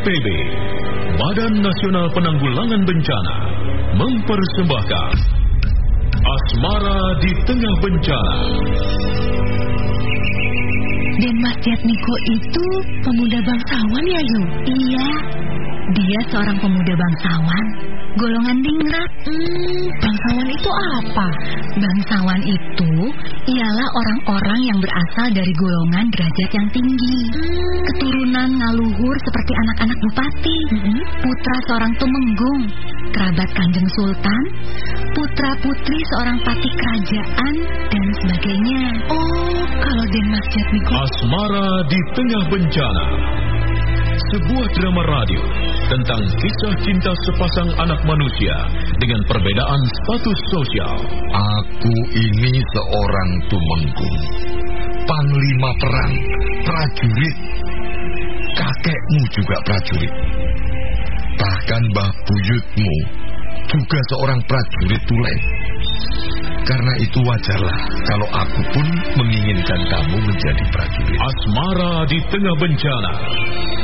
BNPB, Badan Nasional Penanggulangan Bencana, mempersembahkan Asmara di Tengah Bencana. Dan Mas Jatmiko itu pemuda bangsawan ya, Yu? Iya, dia seorang pemuda bangsawan, golongan dingrat. Hmm, bangsawan itu apa? Bangsawan itu ialah orang-orang yang berasal dari golongan derajat yang tinggi. Hmm. Keturunan ngaluhur seperti anak-anak bupati, Hmm. putra seorang tumenggung, kerabat kanjeng sultan, putra-putri seorang pati kerajaan, dan sebagainya. Oh, kalau Den Mas Jatmiko Asmara di Tengah Bencana. Sebuah drama radio tentang kisah cinta sepasang anak manusia dengan perbedaan status sosial. Aku ini seorang tumenggung, panglima perang, prajurit. Kakekmu juga prajurit. Bahkan mbah buyutmu juga seorang prajurit tulen. Karena itu wajarlah kalau aku pun menginginkan kamu menjadi prajurit. Asmara di Tengah Bencana.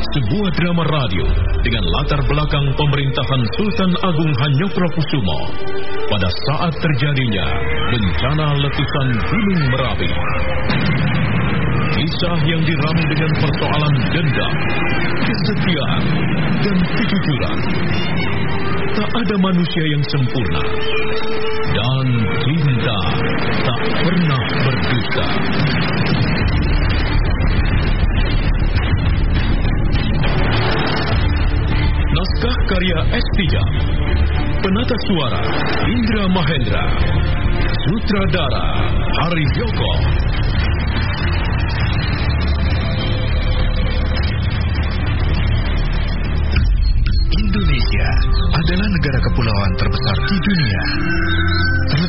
Sebuah drama radio dengan latar belakang pemerintahan Sultan Agung Hanyokrokusumo pada saat terjadinya bencana letusan Gunung Merapi. Kisah yang diramu dengan persoalan dendam, kesetiaan, dan kejujuran. Tak ada manusia yang sempurna. Dan cinta tak pernah berdusta. Naskah karya S. Tijab Penata suara Indra Mahendra Sutradara Hari Yoko Indonesia adalah negara kepulauan terbesar di dunia.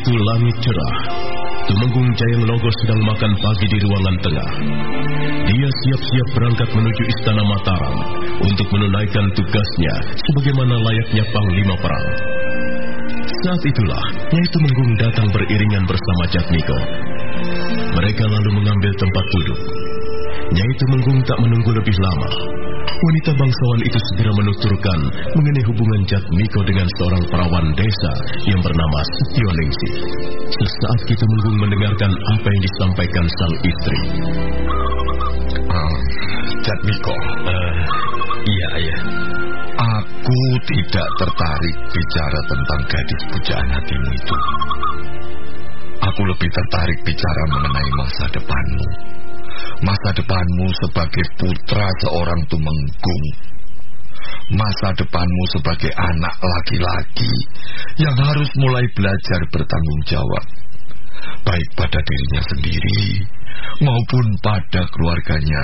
Pagi itu langit cerah. Tumenggung Jayang Logo sedang makan pagi di ruangan tengah. Dia siap-siap berangkat menuju Istana Mataram untuk menunaikan tugasnya sebagaimana layaknya panglima perang. Saat itulah Nyai Tumenggung datang beriringan bersama Jatmiko. Mereka lalu mengambil tempat duduk. Nyai Tumenggung tak menunggu lebih lama. Wanita bangsawan itu segera menuturkan mengenai hubungan Jatmiko dengan seorang perawan desa yang bernama Setioningsi. Sesaat kita Menggung mendengarkan apa yang disampaikan sang istri. Ah, Jatmiko, Uh, iya, ayah. aku tidak tertarik bicara tentang gadis pujaan hatimu itu. Aku lebih tertarik bicara mengenai masa depanmu. Masa depanmu sebagai putra seorang tumenggung. Masa depanmu sebagai anak laki-laki yang harus mulai belajar bertanggung jawab. Baik pada dirinya sendiri maupun pada keluarganya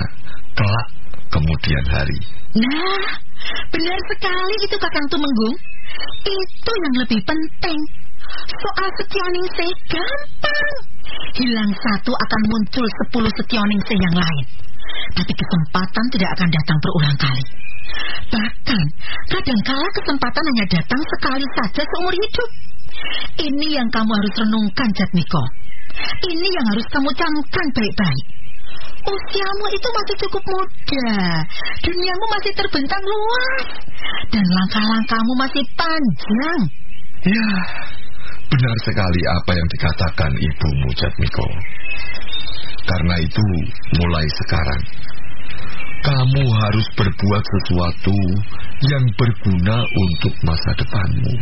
kelak kemudian hari. Nah, benar sekali itu Kakang Tumenggung. Itu yang lebih penting. Soal setioningse gampang. Hilang satu akan muncul sepuluh setioningse yang lain. Tapi kesempatan tidak akan datang berulang kali. Bahkan, kadangkala kesempatan hanya datang sekali saja seumur hidup. Ini yang kamu harus renungkan, Jatmiko. Ini yang harus kamu camkan baik-baik. Usiamu itu masih cukup muda. Duniamu masih terbentang luas. Dan langkah-langkahmu masih panjang. Ya, benar sekali apa yang dikatakan ibumu Jatmiko. Karena itu, mulai sekarang, kamu harus berbuat sesuatu yang berguna untuk masa depanmu.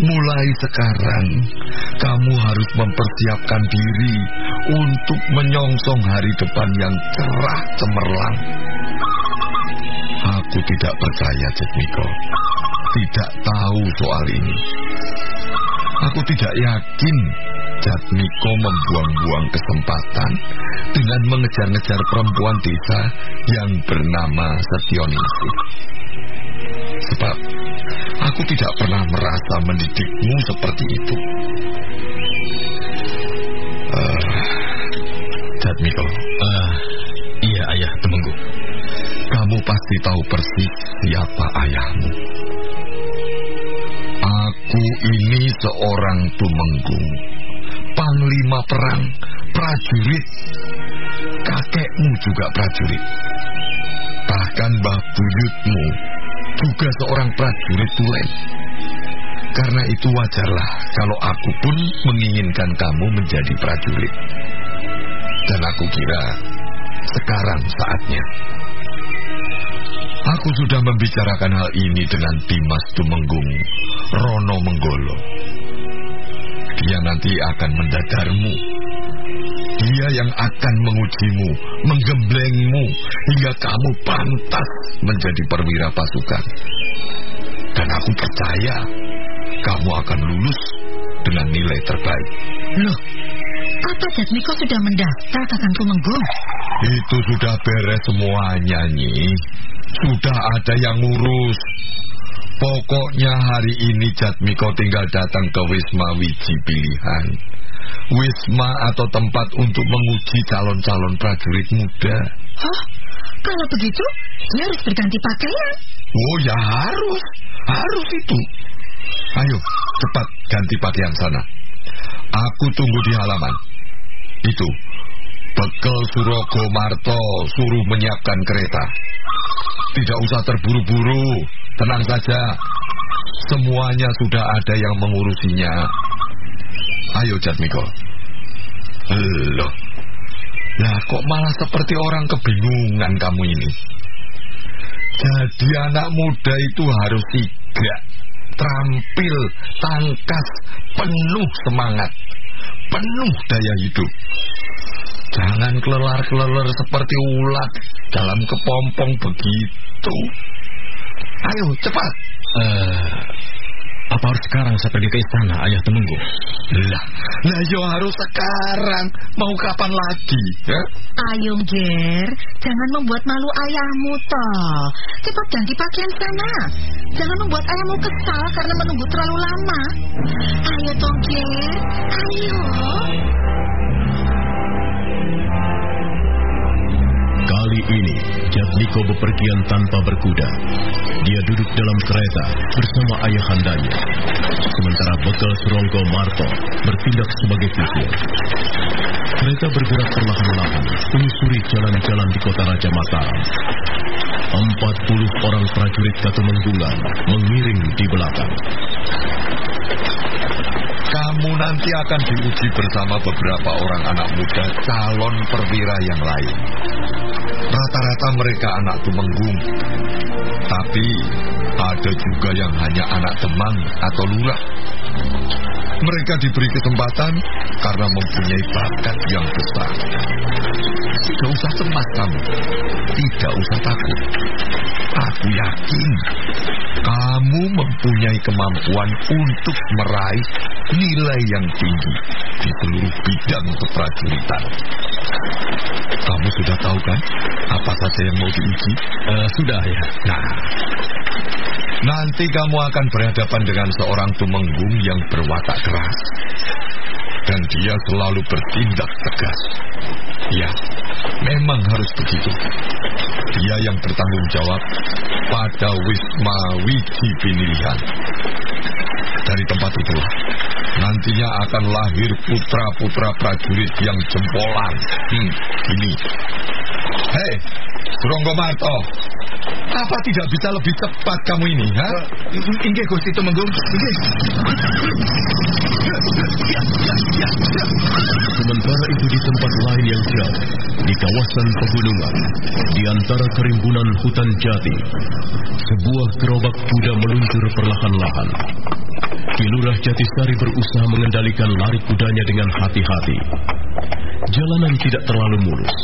Mulai sekarang, kamu harus mempersiapkan diri untuk menyongsong hari depan yang cerah cemerlang. Aku tidak percaya, Jetmiko. Tidak tahu soal ini. Aku tidak yakin Jatmiko membuang-buang kesempatan dengan mengejar-ngejar perempuan desa yang bernama Setionisih. Sebab aku tidak pernah merasa mendidikmu seperti itu. Uh, Jatmiko. Uh, iya, ayah Temenggu. Kamu pasti tahu persis siapa ayahmu. Aku ini seorang tumenggung, panglima perang, prajurit. Kakekmu juga prajurit. Bahkan Mbah Buyutmu juga seorang prajurit tulen. Karena itu wajarlah kalau aku pun menginginkan kamu menjadi prajurit. Dan aku kira sekarang saatnya. Aku sudah membicarakan hal ini dengan Dimas Tumenggung, Rono Menggolo. Dia nanti akan mendadarmu. Dia yang akan mengujimu, menggemblengmu, hingga kamu pantas menjadi perwira pasukan. Dan aku percaya kamu akan lulus dengan nilai terbaik. Loh, apa Jatmiko sudah mendaftar Kakang Tumenggung? Itu sudah beres semuanya, Nyi. Sudah ada yang ngurus. Pokoknya hari ini Jatmiko tinggal datang ke Wisma Wiji pilihan. Wisma atau tempat untuk menguji calon-calon prajurit muda. Hah? Kalau begitu, dia harus berganti pakaian. Oh ya harus. Harus itu. Ayo, cepat ganti pakaian sana. Aku tunggu di halaman. Itu, Bekel Surogo Marto suruh menyiapkan kereta. Tidak usah terburu-buru, tenang saja. Semuanya sudah ada yang mengurusinya. Ayo Jatmiko. Loh, lah kok malah seperti orang kebingungan kamu ini? Jadi anak muda itu harus sigap, terampil, tangkas, penuh semangat, penuh daya hidup. Jangan kelelar-kelelar seperti ulat dalam kepompong begitu. Ayo, cepat. Uh, apa harus sekarang saya pergi ke istana, ayah temenggu? Lah, lah yo harus sekarang. Mau kapan lagi? Ya? Ayo, Ger. Jangan membuat malu ayahmu, toh. Cepat ganti pakaian sana. Jangan membuat ayahmu kesal karena menunggu terlalu lama. Ayo, toh, Ger. Ayo. Kali ini, Jatmiko bepergian tanpa berkuda. Dia duduk dalam kereta bersama ayahandanya. Sementara bekal Suronggo Marto bertindak sebagai kusir. Kereta bergerak perlahan-lahan menyusuri jalan-jalan di kota Raja Mataram. Empat puluh orang prajurit Katumenggungan mengiring di belakang. Kamu nanti akan diuji bersama beberapa orang anak muda calon perwira yang lain. Rata-rata mereka anak tumenggung. Tapi ada juga yang hanya anak teman atau lurah. Mereka diberi kesempatan karena mempunyai bakat yang besar. Tidak usah cemas kamu. Tidak usah takut. Aku yakin kamu mempunyai kemampuan untuk meraih nilai yang tinggi di seluruh bidang keprajuritan. Kamu sudah tahu kan apa saja yang mau diuji? Uh, sudah ya. Nah, nanti kamu akan berhadapan dengan seorang tumenggung yang berwatak keras. Dan dia selalu bertindak tegas. Ya, memang harus begitu. Dia yang bertanggung jawab pada Wisma Wiji Pinilihan. Dari tempat itulah nantinya akan lahir putra-putra prajurit yang jempolan. Hmm, ini. Hei, Suronggo Marto, apa tidak bisa lebih cepat kamu ini, ha? Inggih Gusti Tumenggung. Inggih. Sementara itu di tempat lain yang jauh, di kawasan pegunungan, di antara kerimbunan hutan jati, sebuah gerobak kuda meluncur perlahan-lahan. Kilurah Jatisari berusaha mengendalikan lari kudanya dengan hati-hati. Jalanan tidak terlalu mulus.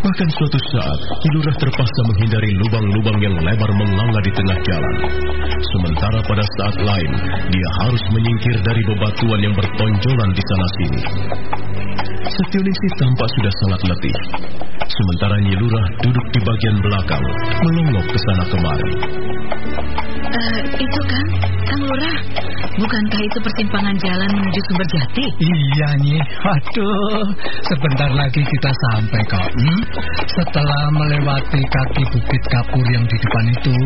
Bahkan suatu saat, Kilurah terpaksa menghindari lubang-lubang yang lebar menganga di tengah jalan. Sementara pada saat lain, dia harus menyingkir dari bebatuan yang bertonjolan di sana-sini. Setionisi tampak sudah sangat letih. Sementara Nyilurah duduk di bagian belakang, melongok ke sana kemari. Uh, itu kan, Kang Lurah. Bukankah itu persimpangan jalan menuju Sumber Jati? Iya, Nyi. Aduh, sebentar lagi kita sampai kok. Hmm? Setelah melewati kaki Bukit Kapur yang di depan itu,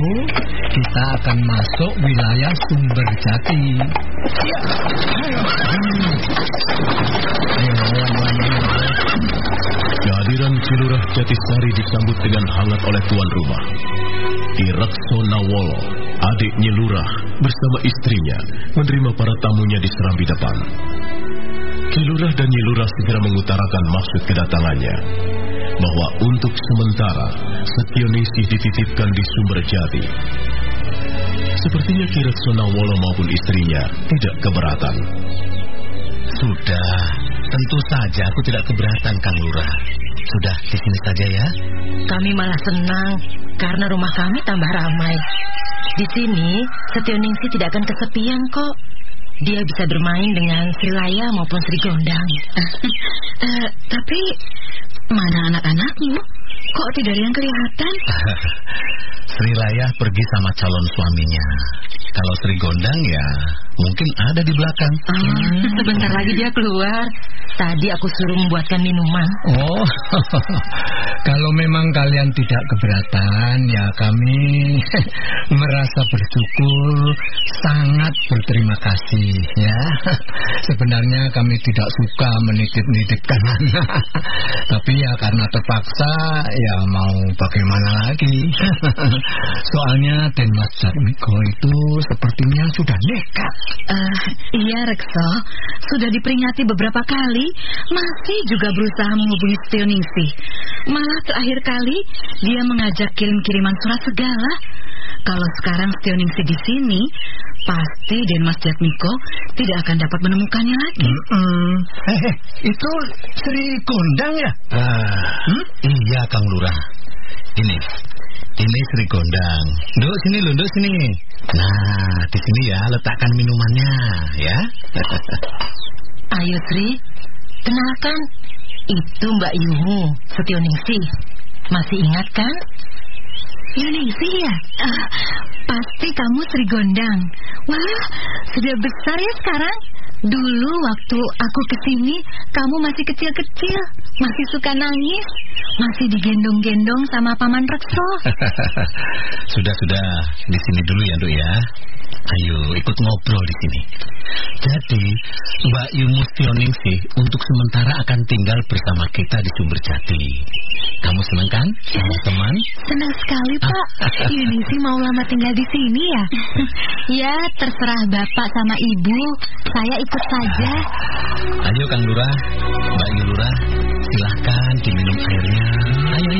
kita akan masuk wilayah Sumber Jati. Ya. Ayo. Hmm. Ayo, ayo, ayo. Kehadiran Cilurah Jatisari disambut dengan hangat oleh tuan rumah. Irakso Nawolo, adik Nyelurah, bersama istrinya menerima para tamunya di serambi depan. Kilurah dan Nyelurah segera mengutarakan maksud kedatangannya, bahwa untuk sementara Setionisi dititipkan di Sumber Jati. Sepertinya Kirakso Nawolo maupun istrinya tidak keberatan. Sudah, tentu saja aku tidak keberatan, Kang Lurah. Sudah, di sini saja ya. Kami malah senang karena rumah kami tambah ramai. Di sini, Setioningsi tidak akan kesepian kok. Dia bisa bermain dengan Sri Laya maupun Sri Gondang. uh, tapi mana anak-anakmu? Kok tidak ada yang kelihatan? Sri Laya pergi sama calon suaminya. Kalau Sri Gondang ya mungkin ada di belakang. Hmm, sebentar lagi dia keluar. Tadi aku suruh membuatkan minuman. Oh, kalau memang kalian tidak keberatan, ya kami merasa bersyukur, sangat berterima kasih ya. Sebenarnya kami tidak suka menitip-nitipkan tapi ya karena terpaksa, ya mau bagaimana lagi. Soalnya Den Mas Jatmiko itu sepertinya sudah nekat. Uh, iya, Rekso. Sudah diperingati beberapa kali, masih juga berusaha menghubungi Stioningsi. Malah terakhir kali, dia mengajak kirim-kiriman surat segala. Kalau sekarang Stioningsi di sini, pasti Den Mas Jatmiko tidak akan dapat menemukannya lagi. Mm -mm. Eh, eh, itu Sri Gondang ya? Ah, hmm? Iya, Kang Lurah. Ini, ini Sri Gondang. Duk, sini loh, duk, sini. Nah, di sini ya, letakkan minumannya, ya. Ayo, Sri. Kenalkan, itu Mbak Yumu, Setioningsi. Masih ingat kan? Yuningsi ya? Uh, pasti kamu Sri Gondang. Wah, sudah besar ya sekarang. Dulu waktu aku ke sini, kamu masih kecil-kecil, masih suka nangis, masih digendong-gendong sama paman Rekso. Sudah-sudah, di sini dulu ya, Duk ya. Ayo ikut ngobrol di sini. Jadi, Mbak Yumustioningsi untuk sementara akan tinggal bersama kita di Sumber Jati. Kamu senang kan, teman-teman? Senang sekali, Pak. Yuningsi mau lama tinggal di sini ya? ya, terserah Bapak sama Ibu. Saya ikut saja. Ayo, Kang Lurah, Mbak Yulurah, silahkan diminum airnya.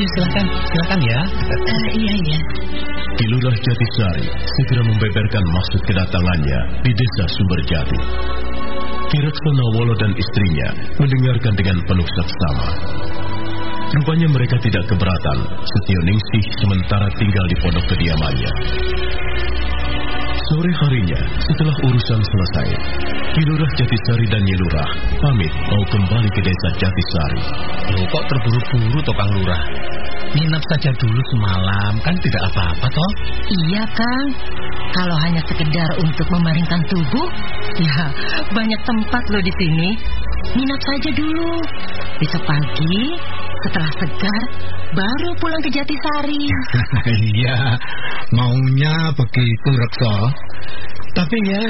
Silahkan, silahkan ya. Uh, iya, iya. Kilurah Jatisari segera membeberkan maksud kedatangannya di desa Sumberjati. Kirakso Wolo dan istrinya mendengarkan dengan penuh saksama. Rupanya mereka tidak keberatan Setioningsi sementara tinggal di pondok kediamannya. Sore harinya, setelah urusan selesai, Kilurah Jatisari dan Nyelurah pamit mau kembali ke desa Jatisari. Loh kok terburu-buru toh Kang Lurah? Nginap saja dulu semalam, kan tidak apa-apa toh? Iya Kang, kalau hanya sekedar untuk memaringkan tubuh, ya banyak tempat loh di sini. Nginap saja dulu. Besok pagi, setelah segar, baru pulang ke Jatisari. Iya, maunya begitu Rekso. Tapi ya,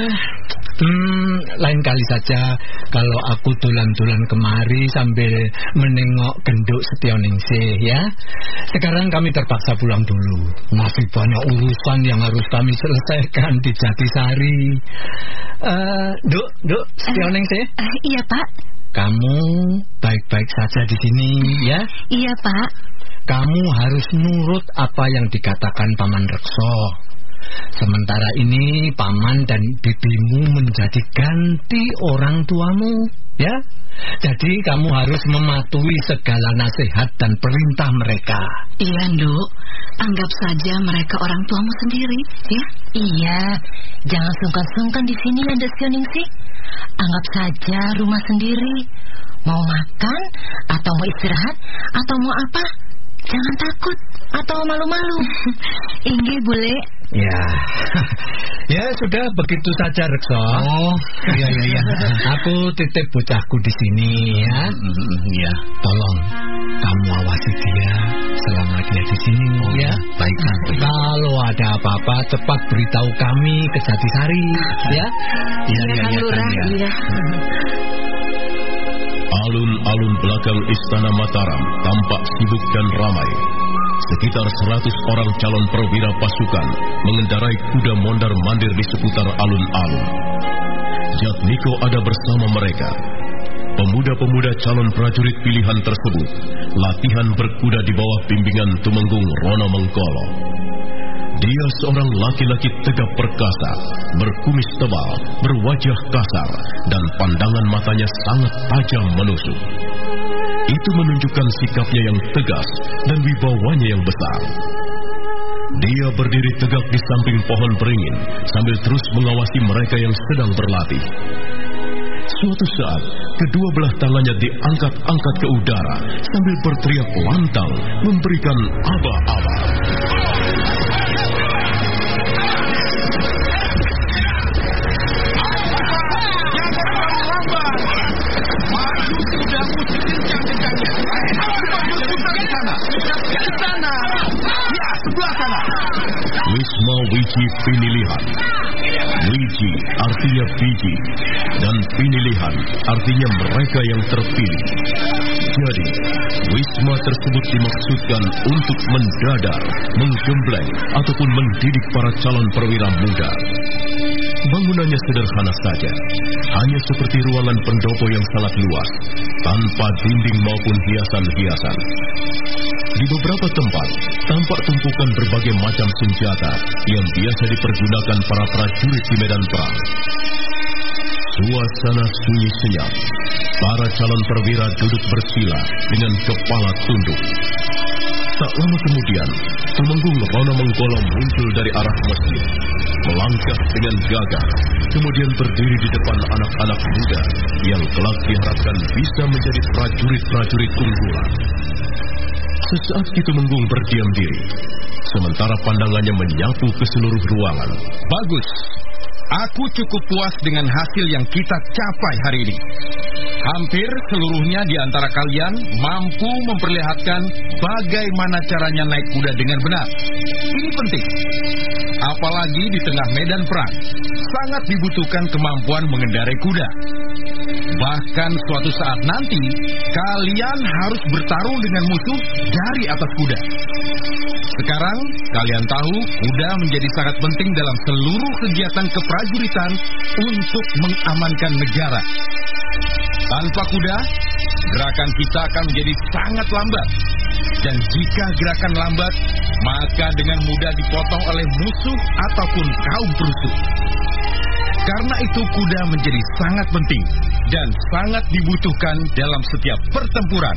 Hmm, lain kali saja kalau aku tulan-tulan kemari sambil menengok genduk Setioningsi ya. Sekarang kami terpaksa pulang dulu. Masih banyak urusan yang harus kami selesaikan di Jatisari. Uh, duk, duk, Setioningsi. Uh, uh, iya, Pak. Kamu baik-baik saja di sini ya? Iya, Pak. Kamu harus nurut apa yang dikatakan Paman Rekso. Sementara ini paman dan bibimu menjadi ganti orang tuamu, ya. Jadi kamu harus mematuhi segala nasihat dan perintah mereka. Iya, Nduk. Anggap saja mereka orang tuamu sendiri, ya. Iya, jangan sungkan-sungkan di sini, Nanda sih. Anggap saja rumah sendiri. Mau makan, atau mau istirahat, atau mau apa, jangan takut atau malu-malu. Inggi, boleh Ya, ya sudah begitu saja Rekso. Oh, iya iya iya. Aku titip bocahku di sini ya. Iya. Tolong kamu awasi dia selama dia di sini oh, ya. Baik, baik. Kalau ada apa-apa cepat beritahu kami ke Jatisari ya. Iya iya iya. iya. iya. Alun-alun belakang Istana Mataram tampak sibuk dan ramai. Sekitar seratus orang calon perwira pasukan mengendarai kuda mondar-mandir di seputar alun-alun. Jatmiko ada bersama mereka. Pemuda-pemuda calon prajurit pilihan tersebut latihan berkuda di bawah bimbingan Tumenggung Rono Mengkolo. Dia seorang laki-laki tegap perkasa, berkumis tebal, berwajah kasar, dan pandangan matanya sangat tajam menusuk. Itu menunjukkan sikapnya yang tegas dan wibawanya yang besar. Dia berdiri tegak di samping pohon beringin sambil terus mengawasi mereka yang sedang berlatih. Suatu saat, kedua belah tangannya diangkat-angkat ke udara sambil berteriak lantang memberikan aba-aba. Wisma Wiji Pinilihan. Wiji artinya biji dan Pinilihan artinya mereka yang terpilih. Jadi, Wisma tersebut dimaksudkan untuk mendadar, menggembleng, ataupun mendidik para calon perwira muda. Bangunannya sederhana saja, hanya seperti ruangan pendopo yang sangat luas, tanpa dinding maupun hiasan-hiasan. Di beberapa tempat, tampak tumpukan berbagai macam senjata yang biasa dipergunakan para prajurit di medan perang. Suasana sunyi senyap. Para calon perwira duduk bersila dengan kepala tunduk. Tak lama kemudian, Tumenggung Rono Menggolong muncul dari arah masjid. Melangkah dengan gagah, kemudian berdiri di depan anak-anak muda yang kelak diharapkan bisa menjadi prajurit-prajurit unggulan. Sesaat itu Menggung berdiam diri, sementara pandangannya menyapu ke seluruh ruangan. Bagus, Aku cukup puas dengan hasil yang kita capai hari ini. Hampir seluruhnya di antara kalian mampu memperlihatkan bagaimana caranya naik kuda dengan benar. Ini penting. Apalagi di tengah medan perang, sangat dibutuhkan kemampuan mengendarai kuda. Bahkan suatu saat nanti, kalian harus bertarung dengan musuh dari atas kuda. Sekarang, kalian tahu kuda menjadi sangat penting dalam seluruh kegiatan keprajuritan untuk mengamankan negara. Tanpa kuda, gerakan kita akan menjadi sangat lambat. Dan jika gerakan lambat, maka dengan mudah dipotong oleh musuh ataupun kaum perusuh. Karena itu kuda menjadi sangat penting dan sangat dibutuhkan dalam setiap pertempuran.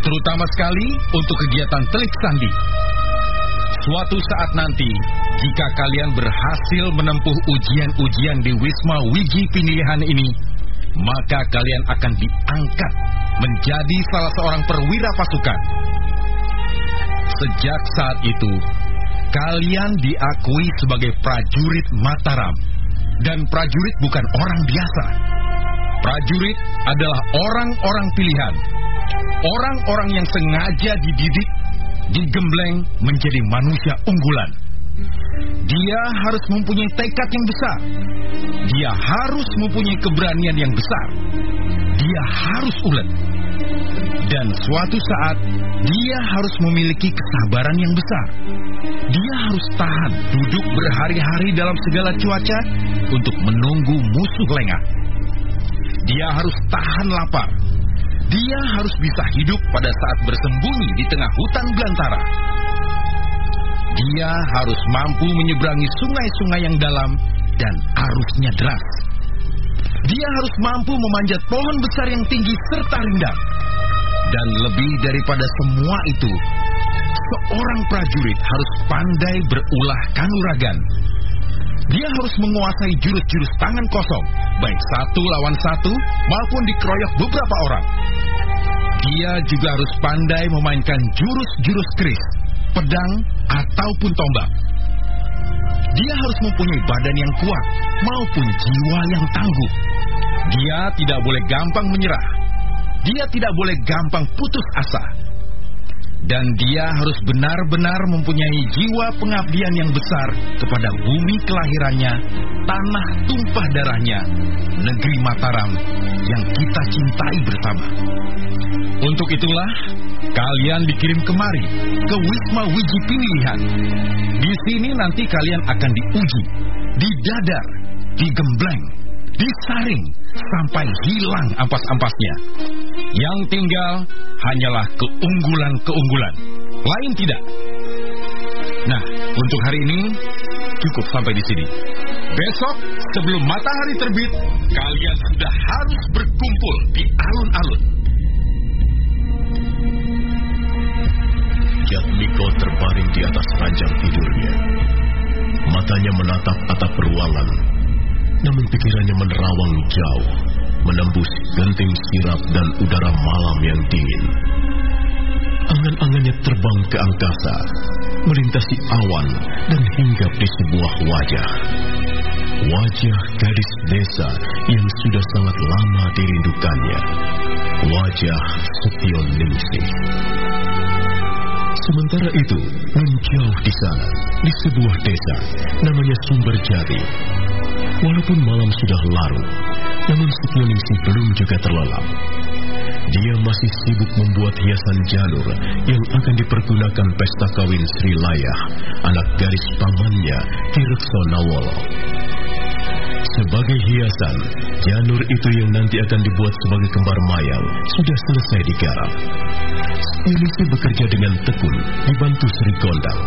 Terutama sekali untuk kegiatan telik sandi. Suatu saat nanti, jika kalian berhasil menempuh ujian-ujian di Wisma Wiji Pilihan ini, maka kalian akan diangkat menjadi salah seorang perwira pasukan. Sejak saat itu, kalian diakui sebagai prajurit Mataram. Dan prajurit bukan orang biasa. Prajurit adalah orang-orang pilihan. Orang-orang yang sengaja dididik, digembleng menjadi manusia unggulan. Dia harus mempunyai tekad yang besar, Dia harus mempunyai keberanian yang besar. Dia harus ulet. Dan suatu saat, dia harus memiliki kesabaran yang besar. Dia harus tahan duduk berhari-hari dalam segala cuaca untuk menunggu musuh lengah. Dia harus tahan lapar. Dia harus bisa hidup pada saat bersembunyi di tengah hutan belantara. Dia harus mampu menyeberangi sungai-sungai yang dalam dan arusnya deras. Dia harus mampu memanjat pohon besar yang tinggi serta rindang. Dan lebih daripada semua itu, seorang prajurit harus pandai berulah kanuragan. Dia harus menguasai jurus-jurus tangan kosong, baik satu lawan satu maupun dikeroyok beberapa orang. Dia juga harus pandai memainkan jurus-jurus keris, pedang, ataupun tombak. Dia harus mempunyai badan yang kuat maupun jiwa yang tangguh. Dia tidak boleh gampang menyerah. Dia tidak boleh gampang putus asa. Dan dia harus benar-benar mempunyai jiwa pengabdian yang besar kepada bumi kelahirannya, tanah tumpah darahnya, negeri Mataram yang kita cintai bersama. Untuk itulah, kalian dikirim kemari ke Wisma Wiji Pilihan. Di sini nanti kalian akan diuji, didadar, digembleng, disaring, sampai hilang ampas-ampasnya. Yang tinggal hanyalah keunggulan-keunggulan, lain tidak. Nah, untuk hari ini cukup sampai di sini. Besok sebelum matahari terbit, kalian sudah harus berkumpul di alun-alun. Jatmiko terbaring di atas ranjang tidurnya. Matanya menatap atap ruangan, namun pikirannya menerawang jauh, menembus genting sirap dan udara malam yang dingin. Angan-angannya terbang ke angkasa, melintasi awan dan hinggap di sebuah wajah. Wajah gadis desa yang sudah sangat lama dirindukannya. Wajah Setion Ningsih. Sementara itu, menjauh di sana, di sebuah desa, namanya Sumber Jati. Walaupun malam sudah larut, namun Setioningsih belum juga terlelap. Dia masih sibuk membuat hiasan janur yang akan dipergunakan pesta kawin Sri Layah, anak garis pamannya, Tirkso Nawolo. Sebagai hiasan, janur itu yang nanti akan dibuat sebagai kembar mayang sudah selesai digarap. Indonesia bekerja dengan tekun, dibantu Sri Gondang.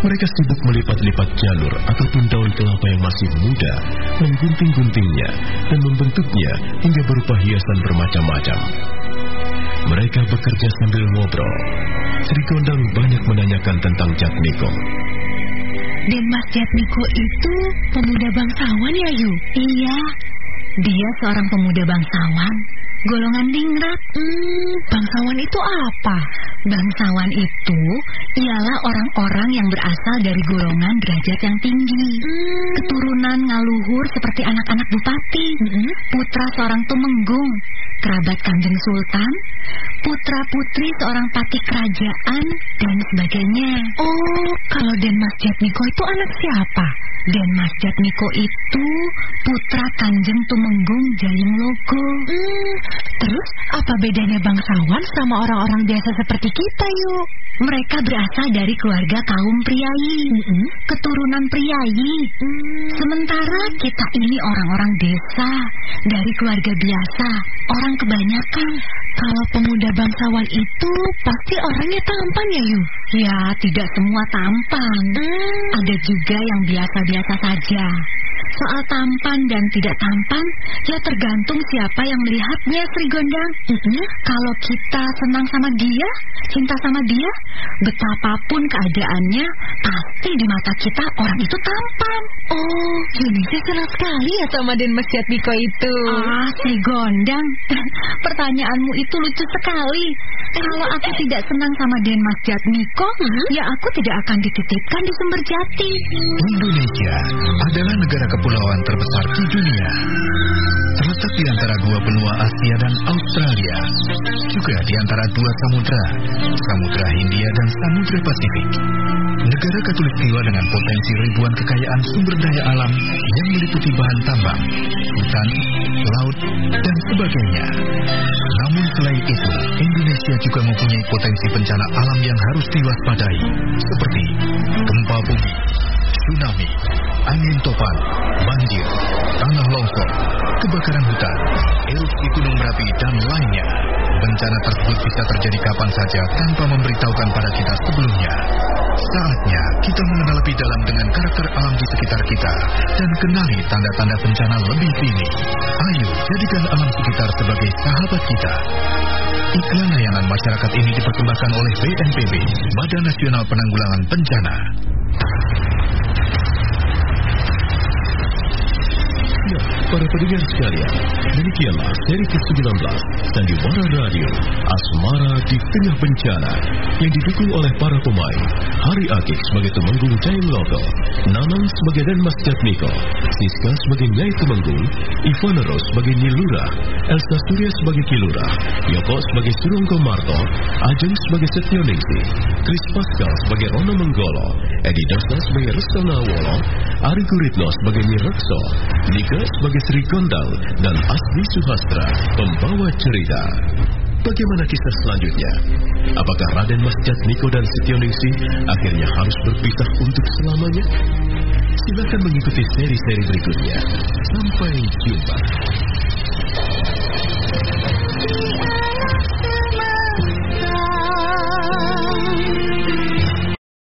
Mereka sibuk melipat-lipat janur ataupun daun kelapa yang masih muda, menggunting-guntingnya dan membentuknya hingga berupa hiasan bermacam-macam. Mereka bekerja sambil ngobrol. Sri Gondang banyak menanyakan tentang Jatmiko. Dan Mas Jatmiko itu pemuda bangsawan ya, Yu? Iya, dia seorang pemuda bangsawan, golongan dingrat. Hmm, bangsawan itu apa? Bangsawan itu ialah orang-orang yang berasal dari golongan derajat yang tinggi. Hmm. Keturunan ngaluhur seperti anak-anak bupati, hmm. putra seorang tumenggung, kerabat kanjeng sultan, putra-putri seorang pati kerajaan, dan sebagainya. Oh, kalau Den Mas Jatmiko itu anak siapa? Dan Mas Jatmiko itu putra Kanjeng Tumenggung Jayung Logo. Hmm, terus apa bedanya bangsawan sama orang-orang biasa seperti kita yuk? Mereka berasal dari keluarga kaum priayi, -hmm. keturunan priayi. Mm. Sementara kita ini orang-orang desa, dari keluarga biasa, orang kebanyakan. Kalau pemuda bangsawan itu pasti orangnya tampan ya, Yu? Ya, tidak semua tampan. Mm. Ada juga yang biasa-biasa saja. Soal tampan dan tidak tampan, ya tergantung siapa yang melihatnya, Sri Gondang. Mm -hmm. Kalau kita senang sama dia, cinta sama dia, betapapun keadaannya, pasti di mata kita orang itu tampan. Oh, Yunisa salah sekali ya sama Den Mas Jatmiko itu. Ah, Sri Gondang, pertanyaanmu itu lucu sekali. Kalau aku tidak senang sama Den Mas Jatmiko, hmm? ya aku tidak akan dititipkan di Sumber Jati. Indonesia adalah negara kepulauan terbesar di dunia. Terletak terletak di antara dua benua Asia dan Australia, juga di antara dua samudra, Samudra Hindia dan Samudra Pasifik. Negara Katulistiwa dengan potensi ribuan kekayaan sumber daya alam yang meliputi bahan tambang, hutan, laut, dan sebagainya. Namun selain itu, Indonesia juga mempunyai potensi bencana alam yang harus diwaspadai, seperti gempa bumi, tsunami, angin topan, banjir, tanah longsor, kebakaran hutan, erupsi gunung berapi, dan lainnya. Bencana tersebut bisa terjadi kapan saja tanpa memberitahukan pada kita sebelumnya. Saatnya kita mengenal lebih dalam dengan karakter alam di sekitar kita dan kenali tanda-tanda bencana lebih dini. Ayo jadikan alam sekitar sebagai sahabat kita. Iklan layanan masyarakat ini dipersembahkan oleh BNPB, Badan Nasional Penanggulangan Bencana. Ya, para pendengar sekalian, demikianlah seri ke-19 Sandiwara Radio Asmara di Tengah Bencana yang didukung oleh para pemain Hari Akik sebagai Temenggung Jayang Logo, Nanang sebagai Dan Mas Jatmiko, Siska sebagai Nyai Temenggung, Ivana Rose sebagai Nilura, Elsa Surya sebagai Kilura, Yoko sebagai Surungko Marto, Ajeng sebagai Setio Ningsi, Chris Pascal sebagai Rono Menggolo, Edi Dasna sebagai Rustana Wolo, Ari Guritno sebagai Nirekso, Nika sebagai Sri Gondal, dan Asli Suhastra, pembawa cerita. Bagaimana kisah selanjutnya? Apakah Raden Mas Jatmiko dan Setioningsi akhirnya harus berpisah untuk selamanya? Silakan mengikuti seri-seri berikutnya. Sampai jumpa.